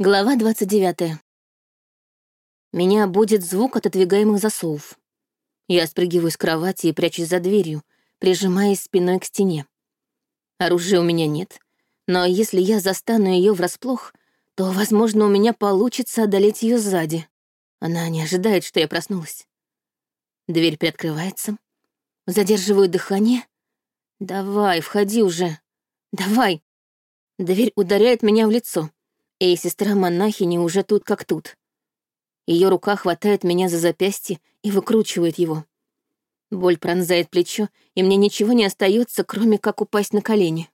Глава 29. Меня будет звук отодвигаемых засовов. Я спрыгиваю с кровати и прячусь за дверью, прижимаясь спиной к стене. Оружия у меня нет, но если я застану ее врасплох, то, возможно, у меня получится одолеть ее сзади. Она не ожидает, что я проснулась. Дверь приоткрывается. Задерживаю дыхание. Давай, входи уже. Давай. Дверь ударяет меня в лицо, и сестра монахини уже тут как тут. Ее рука хватает меня за запястье и выкручивает его. Боль пронзает плечо, и мне ничего не остается, кроме как упасть на колени.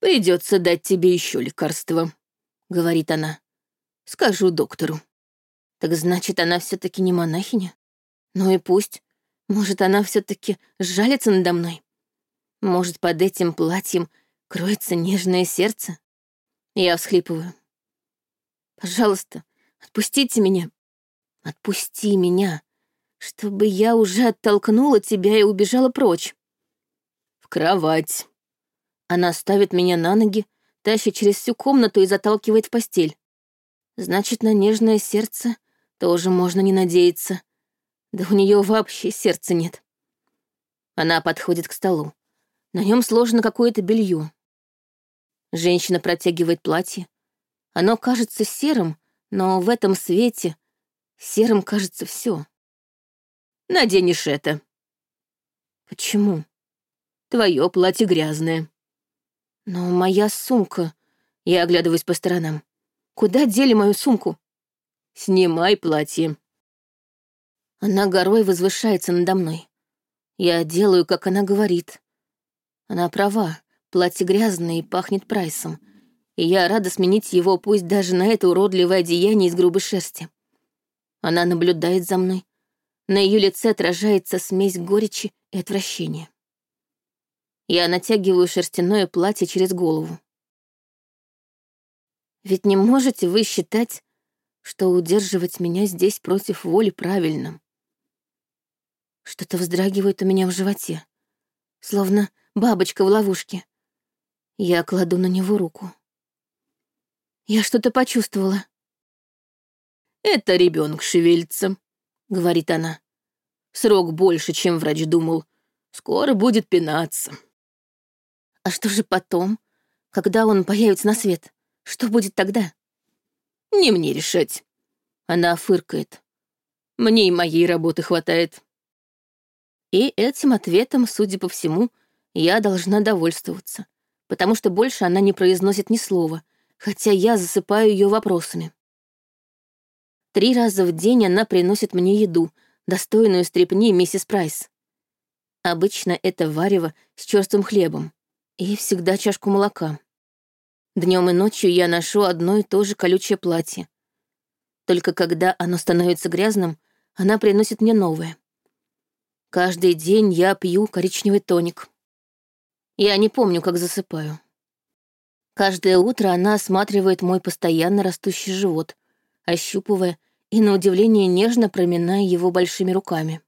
Придется дать тебе еще лекарство, говорит она. Скажу доктору. Так значит, она все-таки не монахиня? Ну и пусть. Может, она все-таки жалится надо мной? Может, под этим платьем кроется нежное сердце? Я всхлипываю. Пожалуйста, отпустите меня. Отпусти меня, чтобы я уже оттолкнула тебя и убежала прочь. В кровать. Она ставит меня на ноги, тащит через всю комнату и заталкивает в постель. Значит, на нежное сердце тоже можно не надеяться. Да у нее вообще сердца нет. Она подходит к столу. На нем сложено какое-то белье. Женщина протягивает платье. Оно кажется серым, но в этом свете Серым кажется все. Наденешь это. Почему? Твое платье грязное. Но моя сумка... Я оглядываюсь по сторонам. Куда дели мою сумку? Снимай платье. Она горой возвышается надо мной. Я делаю, как она говорит. Она права, платье грязное и пахнет прайсом. И я рада сменить его, пусть даже на это уродливое одеяние из грубой шерсти. Она наблюдает за мной. На ее лице отражается смесь горечи и отвращения. Я натягиваю шерстяное платье через голову. Ведь не можете вы считать, что удерживать меня здесь против воли правильно. Что-то вздрагивает у меня в животе, словно бабочка в ловушке. Я кладу на него руку. Я что-то почувствовала. «Это ребенок шевелится», — говорит она. «Срок больше, чем врач думал. Скоро будет пинаться». «А что же потом, когда он появится на свет? Что будет тогда?» «Не мне решать». Она фыркает. «Мне и моей работы хватает». И этим ответом, судя по всему, я должна довольствоваться, потому что больше она не произносит ни слова, хотя я засыпаю ее вопросами. Три раза в день она приносит мне еду, достойную стрепни миссис Прайс. Обычно это варево с черствым хлебом и всегда чашку молока. Днем и ночью я ношу одно и то же колючее платье. Только когда оно становится грязным, она приносит мне новое. Каждый день я пью коричневый тоник. Я не помню, как засыпаю. Каждое утро она осматривает мой постоянно растущий живот, ощупывая и, на удивление, нежно проминая его большими руками.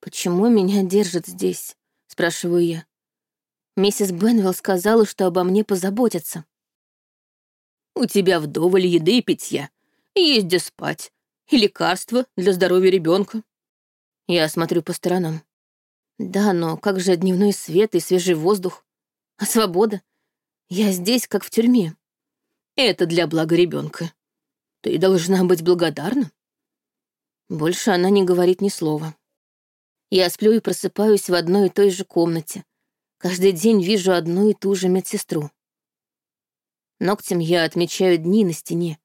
«Почему меня держат здесь?» — спрашиваю я. Миссис Бенвилл сказала, что обо мне позаботятся. «У тебя вдоволь еды и питья, есть где спать, и лекарства для здоровья ребенка. Я смотрю по сторонам. Да, но как же дневной свет и свежий воздух? А свобода? Я здесь, как в тюрьме. Это для блага ребенка. Ты должна быть благодарна. Больше она не говорит ни слова. Я сплю и просыпаюсь в одной и той же комнате. Каждый день вижу одну и ту же медсестру. Ногтем я отмечаю дни на стене,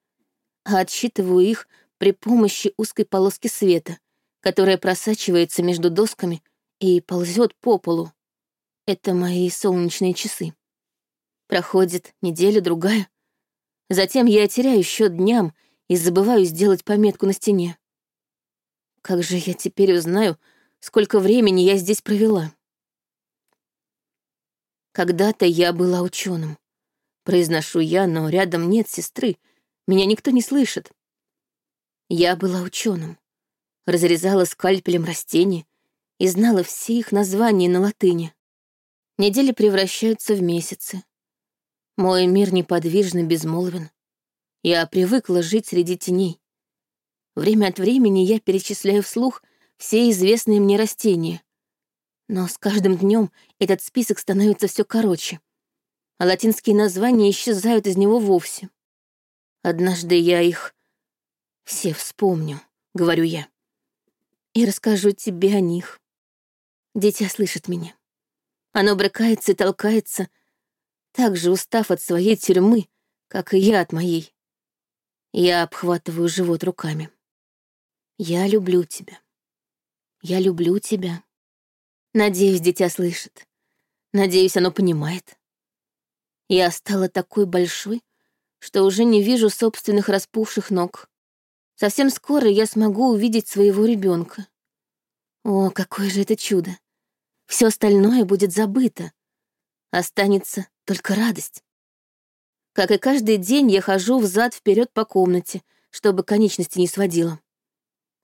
а отсчитываю их при помощи узкой полоски света, которая просачивается между досками и ползет по полу. Это мои солнечные часы. Проходит неделя-другая. Затем я теряю счет дням и забываю сделать пометку на стене. Как же я теперь узнаю, сколько времени я здесь провела? Когда-то я была ученым. Произношу я, но рядом нет сестры, меня никто не слышит. Я была ученым, разрезала скальпелем растения и знала все их названия на латыни. Недели превращаются в месяцы. Мой мир неподвижно безмолвен. Я привыкла жить среди теней. Время от времени я перечисляю вслух все известные мне растения. Но с каждым днем этот список становится все короче, а латинские названия исчезают из него вовсе. Однажды я их все вспомню, говорю я, и расскажу тебе о них. Дитя слышит меня. Оно брыкается и толкается, так же устав от своей тюрьмы, как и я от моей. Я обхватываю живот руками. Я люблю тебя. Я люблю тебя. Надеюсь, дитя слышит. Надеюсь, оно понимает. Я стала такой большой, что уже не вижу собственных распухших ног. Совсем скоро я смогу увидеть своего ребенка. О, какое же это чудо! Все остальное будет забыто. Останется только радость. Как и каждый день, я хожу взад вперед по комнате, чтобы конечности не сводила.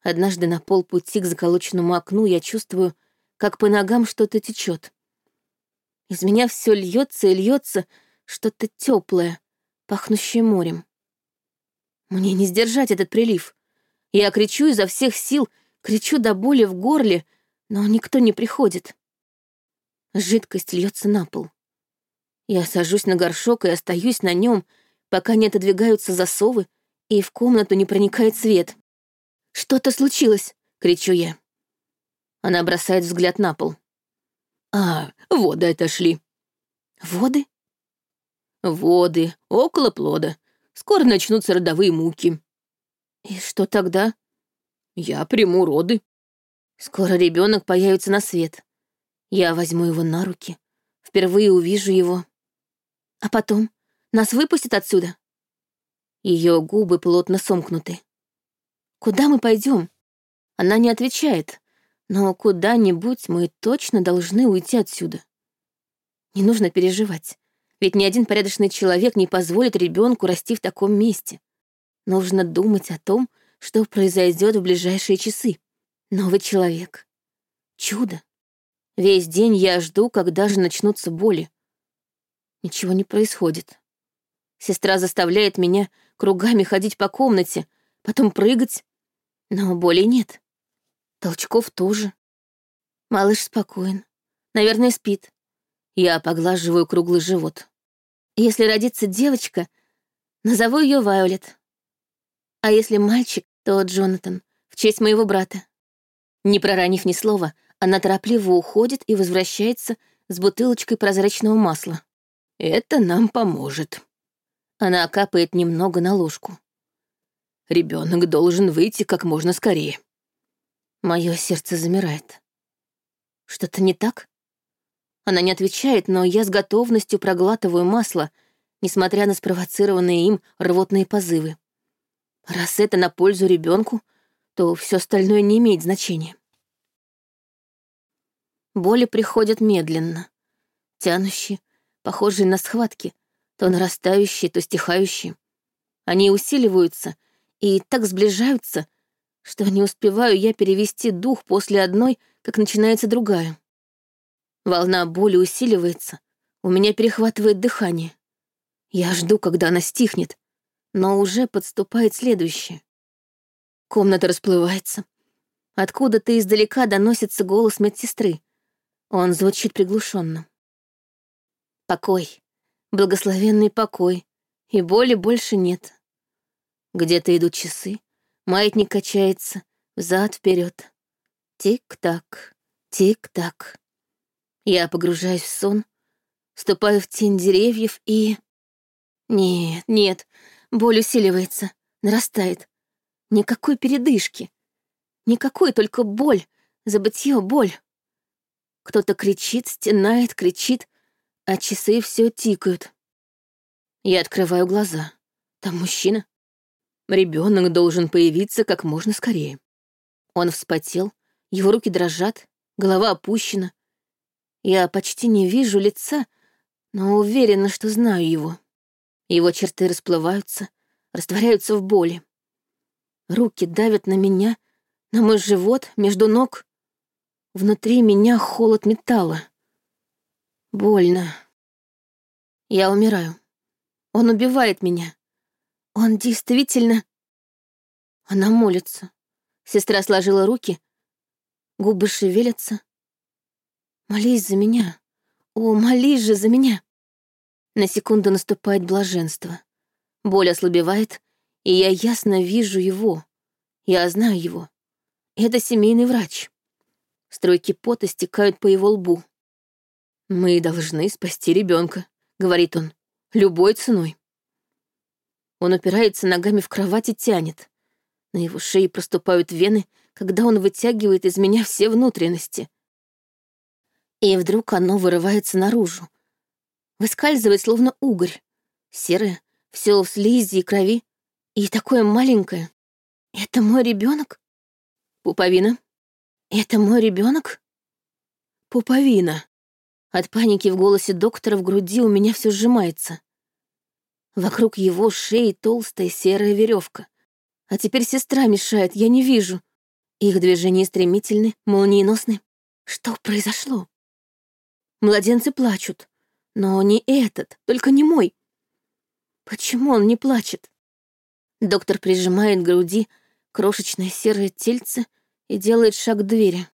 Однажды на полпути к заколоченному окну я чувствую, как по ногам что-то течет. Из меня все льется и льется что-то теплое, пахнущее морем. Мне не сдержать этот прилив. Я кричу изо всех сил, кричу до боли в горле, но никто не приходит. Жидкость льется на пол. Я сажусь на горшок и остаюсь на нем, пока не отодвигаются засовы, и в комнату не проникает свет. «Что-то случилось!» — кричу я. Она бросает взгляд на пол. «А, воды отошли». «Воды?» «Воды, около плода. Скоро начнутся родовые муки». «И что тогда?» «Я приму роды». «Скоро ребенок появится на свет. Я возьму его на руки, впервые увижу его. А потом нас выпустят отсюда?» Ее губы плотно сомкнуты. Куда мы пойдем? Она не отвечает, но куда-нибудь мы точно должны уйти отсюда. Не нужно переживать, ведь ни один порядочный человек не позволит ребенку расти в таком месте. Нужно думать о том, что произойдет в ближайшие часы. Новый человек. Чудо. Весь день я жду, когда же начнутся боли. Ничего не происходит. Сестра заставляет меня кругами ходить по комнате, потом прыгать, но боли нет. Толчков тоже. Малыш спокоен. Наверное, спит. Я поглаживаю круглый живот. Если родится девочка, назову ее Вайолет. А если мальчик, то Джонатан, в честь моего брата. Не проронив ни слова, она торопливо уходит и возвращается с бутылочкой прозрачного масла. «Это нам поможет». Она капает немного на ложку. Ребенок должен выйти как можно скорее. Мое сердце замирает. Что-то не так? Она не отвечает, но я с готовностью проглатываю масло, несмотря на спровоцированные им рвотные позывы. Раз это на пользу ребенку, то все остальное не имеет значения. Боли приходят медленно, тянущие, похожие на схватки, то нарастающие, то стихающие. Они усиливаются — и так сближаются, что не успеваю я перевести дух после одной, как начинается другая. Волна боли усиливается, у меня перехватывает дыхание. Я жду, когда она стихнет, но уже подступает следующее. Комната расплывается. Откуда-то издалека доносится голос медсестры. Он звучит приглушенно. Покой, благословенный покой, и боли больше нет. Где-то идут часы, маятник качается, взад вперед. Тик-так, тик-так. Я погружаюсь в сон, ступаю в тень деревьев и... Нет, нет, боль усиливается, нарастает. Никакой передышки. Никакой только боль, забытье боль. Кто-то кричит, стенает, кричит, а часы все тикают. Я открываю глаза. Там мужчина. Ребенок должен появиться как можно скорее. Он вспотел, его руки дрожат, голова опущена. Я почти не вижу лица, но уверена, что знаю его. Его черты расплываются, растворяются в боли. Руки давят на меня, на мой живот, между ног. Внутри меня холод металла. Больно. Я умираю. Он убивает меня. Он действительно... Она молится. Сестра сложила руки, губы шевелятся. Молись за меня. О, молись же за меня. На секунду наступает блаженство. Боль ослабевает, и я ясно вижу его. Я знаю его. Это семейный врач. Струйки пота стекают по его лбу. «Мы должны спасти ребенка, говорит он, — «любой ценой». Он упирается ногами в кровать и тянет. На его шее проступают вены, когда он вытягивает из меня все внутренности. И вдруг оно вырывается наружу. Выскальзывает, словно угорь. Серое, все в слизи и крови. И такое маленькое. Это мой ребенок? Пуповина. Это мой ребенок? Пуповина. От паники в голосе доктора в груди у меня все сжимается. Вокруг его шеи толстая серая веревка. А теперь сестра мешает, я не вижу. Их движения стремительны, молниеносны. Что произошло? Младенцы плачут. Но не этот, только не мой. Почему он не плачет? Доктор прижимает к груди крошечное серое тельце и делает шаг к двери.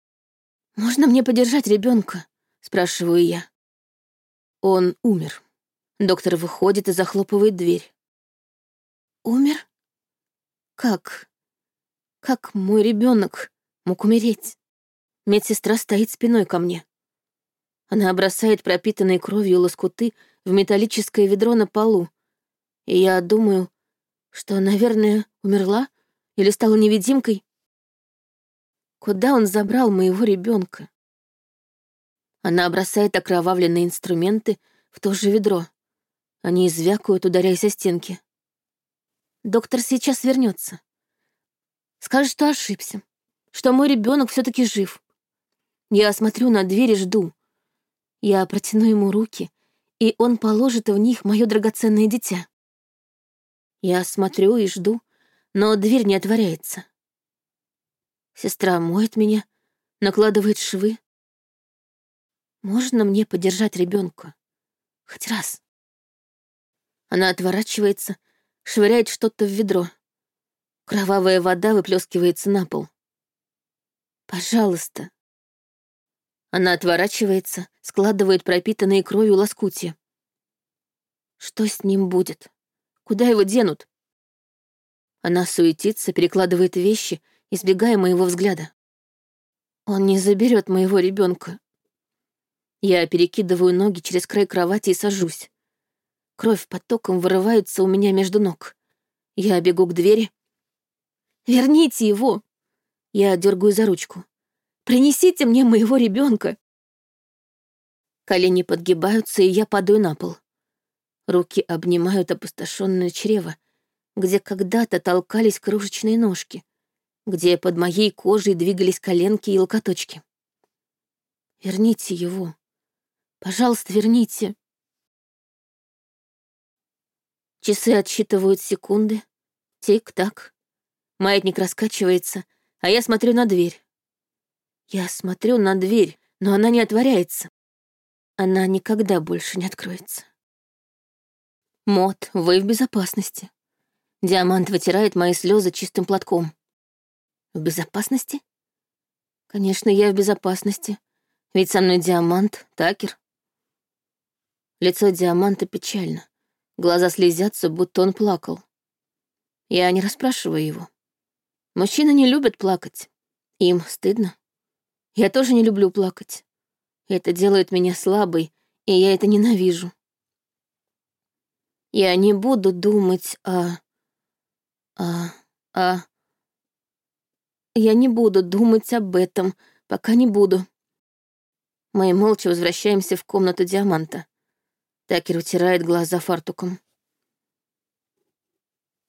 «Можно мне подержать ребенка? Спрашиваю я. Он умер. Доктор выходит и захлопывает дверь. Умер? Как? Как мой ребенок мог умереть? Медсестра стоит спиной ко мне. Она бросает пропитанные кровью лоскуты в металлическое ведро на полу. И я думаю, что, наверное, умерла или стала невидимкой. Куда он забрал моего ребенка? Она бросает окровавленные инструменты в то же ведро. Они звякают, ударяясь о стенки. Доктор сейчас вернется. Скажет, что ошибся, что мой ребенок все-таки жив. Я смотрю на дверь и жду. Я протяну ему руки, и он положит в них мое драгоценное дитя. Я смотрю и жду, но дверь не отворяется. Сестра моет меня, накладывает швы. Можно мне подержать ребенка? Хоть раз. Она отворачивается, швыряет что-то в ведро. Кровавая вода выплескивается на пол. «Пожалуйста». Она отворачивается, складывает пропитанные кровью лоскутья. Что с ним будет? Куда его денут? Она суетится, перекладывает вещи, избегая моего взгляда. Он не заберет моего ребенка. Я перекидываю ноги через край кровати и сажусь. Кровь потоком вырывается у меня между ног. Я бегу к двери. «Верните его!» Я дергаю за ручку. «Принесите мне моего ребенка!» Колени подгибаются, и я падаю на пол. Руки обнимают опустошенное чрево, где когда-то толкались крошечные ножки, где под моей кожей двигались коленки и локоточки. «Верните его! Пожалуйста, верните!» Часы отсчитывают секунды. Тик-так. Маятник раскачивается, а я смотрю на дверь. Я смотрю на дверь, но она не отворяется. Она никогда больше не откроется. Мот, вы в безопасности. Диамант вытирает мои слезы чистым платком. В безопасности? Конечно, я в безопасности. Ведь со мной Диамант, Такер. Лицо Диаманта печально. Глаза слезятся, будто он плакал. Я не расспрашиваю его. Мужчины не любят плакать. Им стыдно. Я тоже не люблю плакать. Это делает меня слабой, и я это ненавижу. Я не буду думать о... о... о... Я не буду думать об этом, пока не буду. Мы молча возвращаемся в комнату Диаманта. Такер утирает глаза фартуком.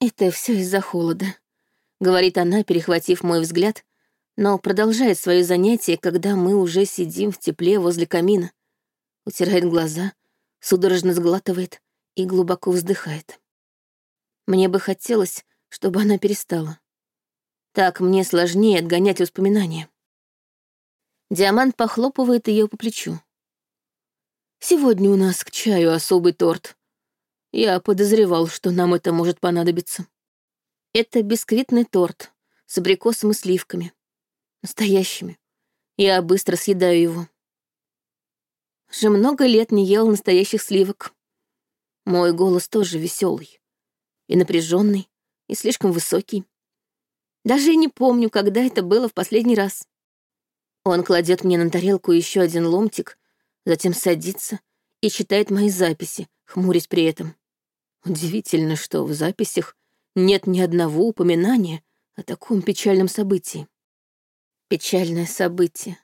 «Это все из-за холода», — говорит она, перехватив мой взгляд, но продолжает свое занятие, когда мы уже сидим в тепле возле камина. Утирает глаза, судорожно сглатывает и глубоко вздыхает. Мне бы хотелось, чтобы она перестала. Так мне сложнее отгонять воспоминания. Диамант похлопывает ее по плечу. Сегодня у нас к чаю особый торт. Я подозревал, что нам это может понадобиться. Это бисквитный торт с абрикосом и сливками. Настоящими. Я быстро съедаю его. Уже много лет не ел настоящих сливок. Мой голос тоже веселый и напряженный, и слишком высокий. Даже и не помню, когда это было в последний раз. Он кладет мне на тарелку еще один ломтик, затем садится и читает мои записи, хмурясь при этом. Удивительно, что в записях нет ни одного упоминания о таком печальном событии. Печальное событие.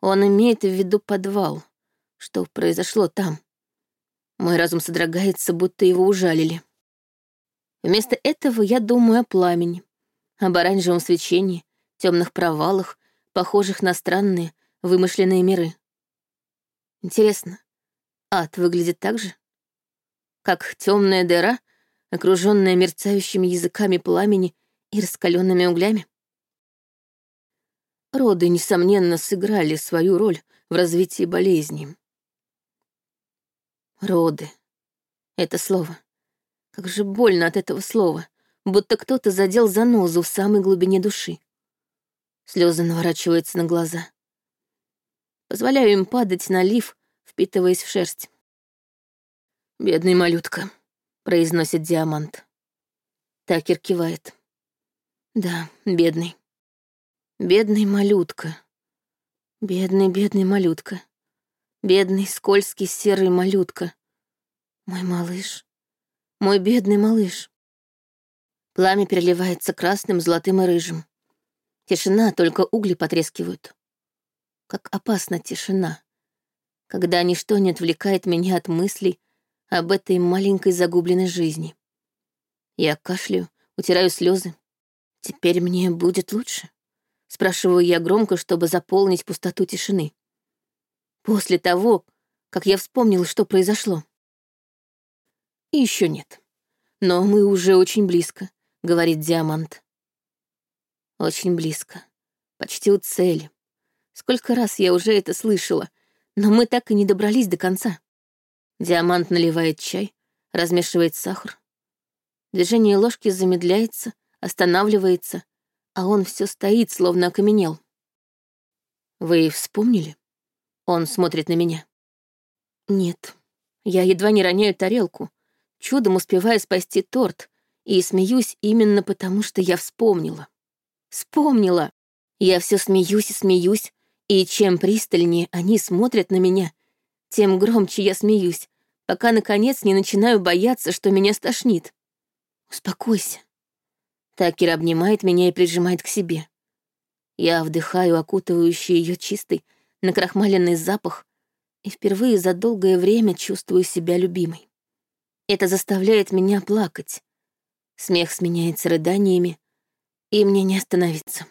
Он имеет в виду подвал, что произошло там. Мой разум содрогается, будто его ужалили. Вместо этого я думаю о пламени, об оранжевом свечении, темных провалах, похожих на странные, вымышленные миры. Интересно, ад выглядит так же? Как темная дыра, окруженная мерцающими языками пламени и раскаленными углями? Роды, несомненно, сыграли свою роль в развитии болезни. Роды. Это слово. Как же больно от этого слова, будто кто-то задел занозу в самой глубине души. Слезы наворачиваются на глаза. Позволяю им падать на лиф, впитываясь в шерсть. «Бедный малютка», — произносит Диамант. Такер кивает. «Да, бедный. Бедный малютка. Бедный, бедный малютка. Бедный, скользкий, серый малютка. Мой малыш. Мой бедный малыш. Пламя переливается красным, золотым и рыжим. Тишина, только угли потрескивают. Как опасна тишина, когда ничто не отвлекает меня от мыслей об этой маленькой загубленной жизни. Я кашляю, утираю слезы. Теперь мне будет лучше? Спрашиваю я громко, чтобы заполнить пустоту тишины. После того, как я вспомнила, что произошло. И еще нет. Но мы уже очень близко, говорит Диамант. Очень близко. Почти у цели. Сколько раз я уже это слышала, но мы так и не добрались до конца. Диамант наливает чай, размешивает сахар. Движение ложки замедляется, останавливается, а он все стоит, словно окаменел. «Вы вспомнили?» Он смотрит на меня. «Нет, я едва не роняю тарелку, чудом успевая спасти торт, и смеюсь именно потому, что я вспомнила. Вспомнила! Я все смеюсь и смеюсь, и чем пристальнее они смотрят на меня, тем громче я смеюсь, пока, наконец, не начинаю бояться, что меня стошнит. Успокойся. Такер обнимает меня и прижимает к себе. Я вдыхаю окутывающий ее чистый, накрахмаленный запах и впервые за долгое время чувствую себя любимой. Это заставляет меня плакать. Смех сменяется рыданиями, и мне не остановиться.